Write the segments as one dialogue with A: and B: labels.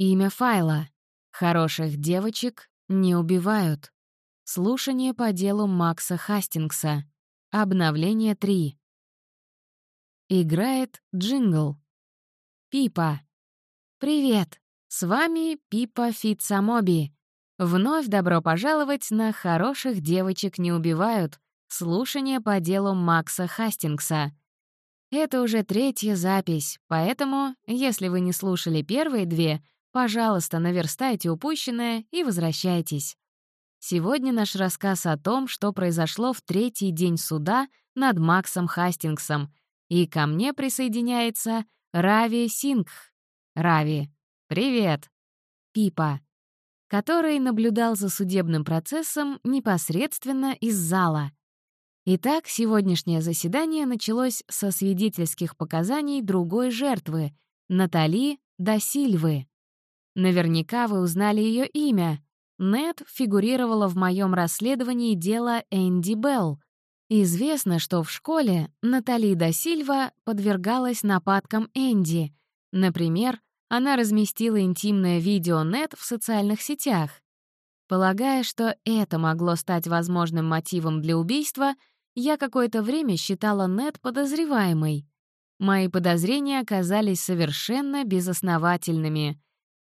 A: Имя файла. Хороших девочек не убивают. Слушание по делу Макса Хастингса. Обновление 3. Играет джингл. Пипа. Привет, с вами Пипа Фитсамоби. Вновь добро пожаловать на «Хороших девочек не убивают» слушание по делу Макса Хастингса. Это уже третья запись, поэтому, если вы не слушали первые две, пожалуйста, наверстайте упущенное и возвращайтесь. Сегодня наш рассказ о том, что произошло в третий день суда над Максом Хастингсом, и ко мне присоединяется Рави Сингх. Рави, привет. Пипа который наблюдал за судебным процессом непосредственно из зала. Итак, сегодняшнее заседание началось со свидетельских показаний другой жертвы — Натали Дасильвы. Наверняка вы узнали ее имя. Нет фигурировала в моем расследовании дела Энди Белл. Известно, что в школе Натали Дасильва подвергалась нападкам Энди. Например, она разместила интимное видео Нет в социальных сетях. Полагая, что это могло стать возможным мотивом для убийства, я какое-то время считала Нет подозреваемой. Мои подозрения оказались совершенно безосновательными.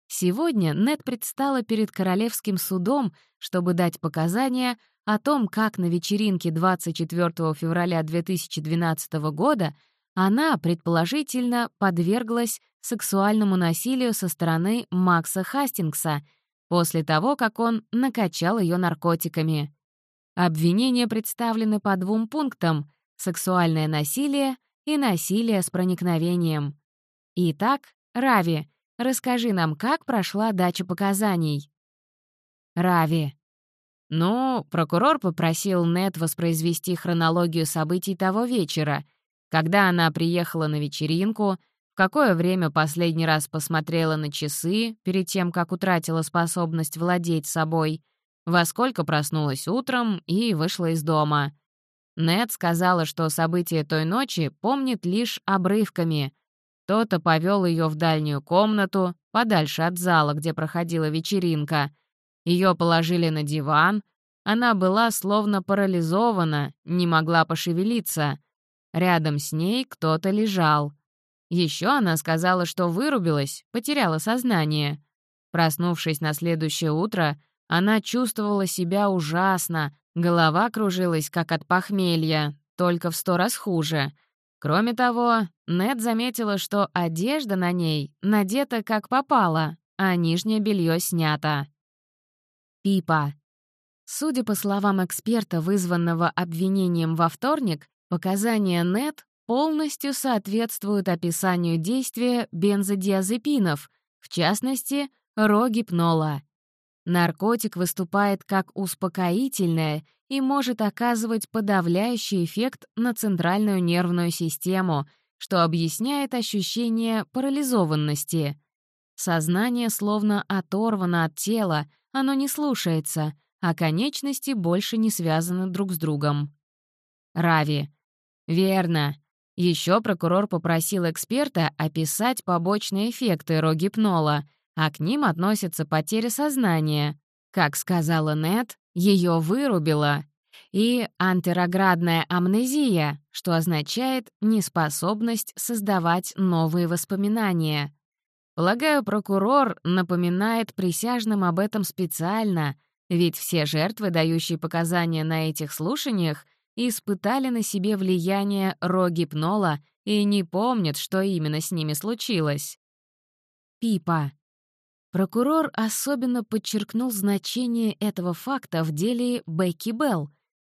A: Сегодня Нет предстала перед Королевским судом, чтобы дать показания о том, как на вечеринке 24 февраля 2012 года она, предположительно, подверглась сексуальному насилию со стороны Макса Хастингса после того, как он накачал ее наркотиками. Обвинения представлены по двум пунктам — сексуальное насилие и насилие с проникновением. Итак, Рави, расскажи нам, как прошла дача показаний. Рави. Ну, прокурор попросил Нет воспроизвести хронологию событий того вечера, когда она приехала на вечеринку — в какое время последний раз посмотрела на часы перед тем, как утратила способность владеть собой, во сколько проснулась утром и вышла из дома. Нед сказала, что события той ночи помнит лишь обрывками. Кто-то повел ее в дальнюю комнату, подальше от зала, где проходила вечеринка. Ее положили на диван. Она была словно парализована, не могла пошевелиться. Рядом с ней кто-то лежал — еще она сказала, что вырубилась, потеряла сознание. Проснувшись на следующее утро, она чувствовала себя ужасно, голова кружилась, как от похмелья, только в сто раз хуже. Кроме того, Нед заметила, что одежда на ней надета как попало, а нижнее белье снято. Пипа. Судя по словам эксперта, вызванного обвинением во вторник, показания Нед полностью соответствуют описанию действия бензодиазепинов, в частности, рогипнола. Наркотик выступает как успокоительное и может оказывать подавляющий эффект на центральную нервную систему, что объясняет ощущение парализованности. Сознание словно оторвано от тела, оно не слушается, а конечности больше не связаны друг с другом. Рави. Верно. Еще прокурор попросил эксперта описать побочные эффекты рогипнола, а к ним относятся потери сознания. Как сказала Нет, ее вырубило. И антироградная амнезия, что означает неспособность создавать новые воспоминания. Полагаю, прокурор напоминает присяжным об этом специально, ведь все жертвы, дающие показания на этих слушаниях, испытали на себе влияние рогипнола и не помнят, что именно с ними случилось. Пипа. Прокурор особенно подчеркнул значение этого факта в деле Бекки Белл.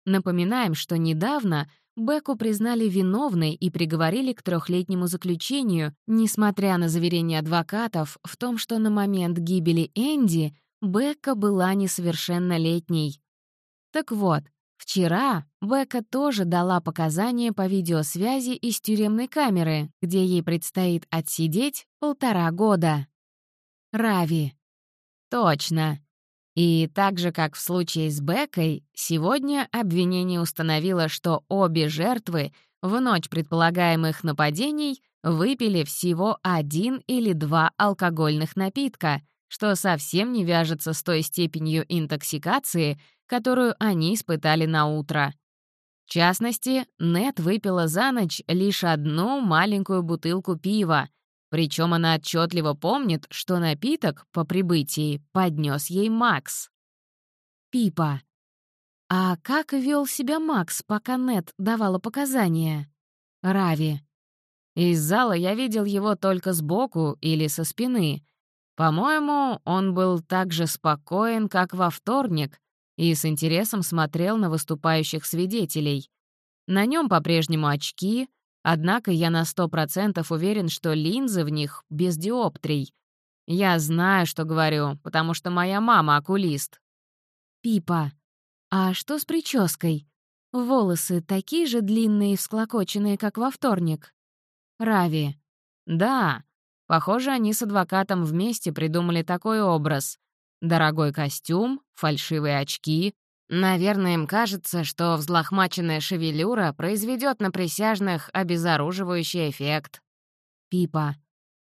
A: Напоминаем, что недавно Бекку признали виновной и приговорили к трехлетнему заключению, несмотря на заверения адвокатов в том, что на момент гибели Энди Бекка была несовершеннолетней. Так вот, Вчера Бека тоже дала показания по видеосвязи из тюремной камеры, где ей предстоит отсидеть полтора года. Рави. Точно. И так же, как в случае с Бекой, сегодня обвинение установило, что обе жертвы в ночь предполагаемых нападений выпили всего один или два алкогольных напитка, что совсем не вяжется с той степенью интоксикации, которую они испытали на утро. В частности, Нет выпила за ночь лишь одну маленькую бутылку пива, причем она отчетливо помнит, что напиток по прибытии поднес ей Макс. Пипа. А как вел себя Макс, пока Нет давала показания? Рави. Из зала я видел его только сбоку или со спины. По-моему, он был так же спокоен, как во вторник, и с интересом смотрел на выступающих свидетелей. На нем по-прежнему очки, однако я на сто процентов уверен, что линзы в них без диоптрий. Я знаю, что говорю, потому что моя мама окулист. Пипа. А что с прической? Волосы такие же длинные и всклокоченные, как во вторник? Рави. Да, похоже, они с адвокатом вместе придумали такой образ. Дорогой костюм, фальшивые очки. Наверное, им кажется, что взлохмаченная шевелюра произведет на присяжных обезоруживающий эффект. Пипа.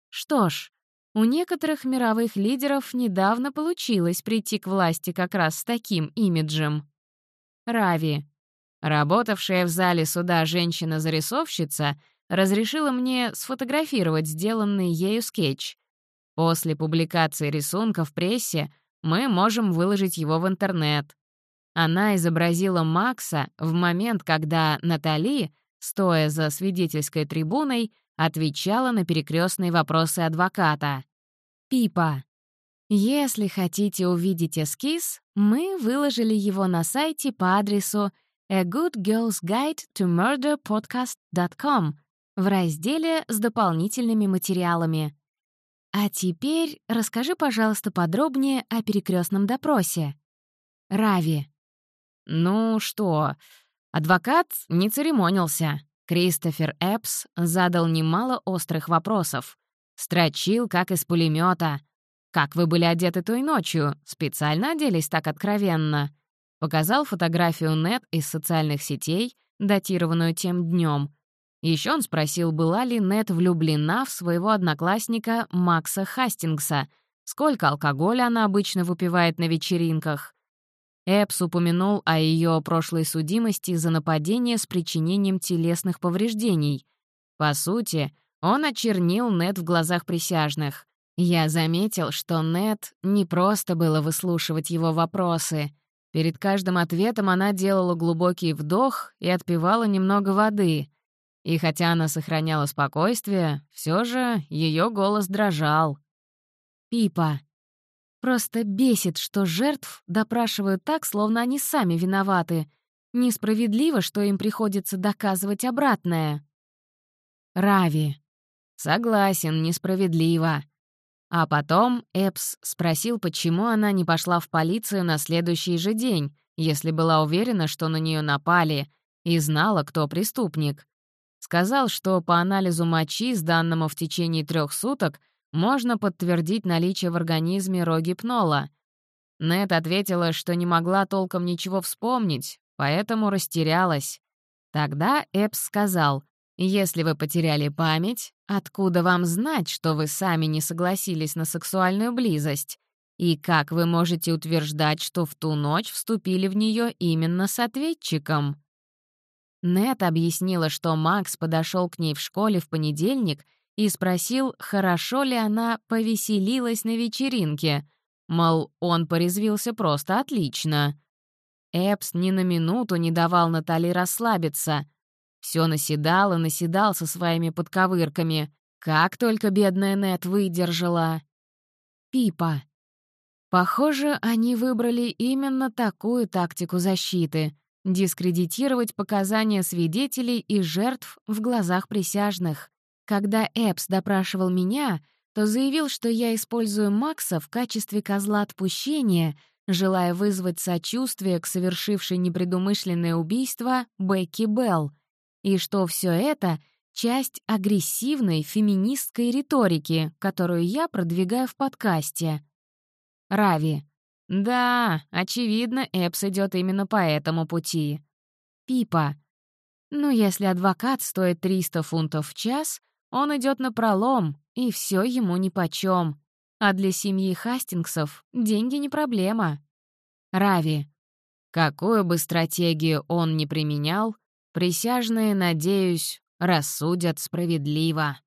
A: Что ж, у некоторых мировых лидеров недавно получилось прийти к власти как раз с таким имиджем. Рави. Работавшая в зале суда женщина-зарисовщица разрешила мне сфотографировать сделанный ею скетч. После публикации рисунка в прессе мы можем выложить его в интернет. Она изобразила Макса в момент, когда Натали, стоя за свидетельской трибуной, отвечала на перекрестные вопросы адвоката. Пипа. Если хотите увидеть эскиз, мы выложили его на сайте по адресу a good girl's guide to murderpodcast.com в разделе с дополнительными материалами. А теперь расскажи, пожалуйста, подробнее о перекрестном допросе. Рави. Ну что, адвокат не церемонился. Кристофер Эпс задал немало острых вопросов. Строчил, как из пулемета. «Как вы были одеты той ночью? Специально оделись так откровенно?» Показал фотографию Нет из социальных сетей, датированную тем днем, еще он спросил, была ли Нет влюблена в своего одноклассника Макса Хастингса, сколько алкоголя она обычно выпивает на вечеринках. Эпс упомянул о ее прошлой судимости за нападение с причинением телесных повреждений. По сути, он очернил Нет в глазах присяжных. Я заметил, что Нет не просто было выслушивать его вопросы. Перед каждым ответом она делала глубокий вдох и отпивала немного воды — и хотя она сохраняла спокойствие, все же ее голос дрожал. «Пипа. Просто бесит, что жертв допрашивают так, словно они сами виноваты. Несправедливо, что им приходится доказывать обратное». Рави. Согласен, несправедливо. А потом Эпс спросил, почему она не пошла в полицию на следующий же день, если была уверена, что на нее напали, и знала, кто преступник. Сказал, что по анализу мочи, сданному в течение трех суток, можно подтвердить наличие в организме рогипнола. Нет ответила, что не могла толком ничего вспомнить, поэтому растерялась. Тогда Эпс сказал, «Если вы потеряли память, откуда вам знать, что вы сами не согласились на сексуальную близость? И как вы можете утверждать, что в ту ночь вступили в нее именно с ответчиком?» Нет объяснила, что Макс подошел к ней в школе в понедельник и спросил, хорошо ли она повеселилась на вечеринке. Мол, он порезвился просто отлично. Эпс ни на минуту не давал Натали расслабиться. Все наседал и наседал со своими подковырками. Как только бедная Нет выдержала. Пипа. Похоже, они выбрали именно такую тактику защиты — дискредитировать показания свидетелей и жертв в глазах присяжных. Когда Эпс допрашивал меня, то заявил, что я использую Макса в качестве козла отпущения, желая вызвать сочувствие к совершившей непредумышленное убийство Бекки Белл, и что все это — часть агрессивной феминистской риторики, которую я продвигаю в подкасте. Рави. Да, очевидно, Эпс идет именно по этому пути. Пипа. Ну, если адвокат стоит 300 фунтов в час, он идет на пролом, и все ему нипочем. А для семьи Хастингсов деньги не проблема. Рави. Какую бы стратегию он ни применял, присяжные, надеюсь, рассудят справедливо.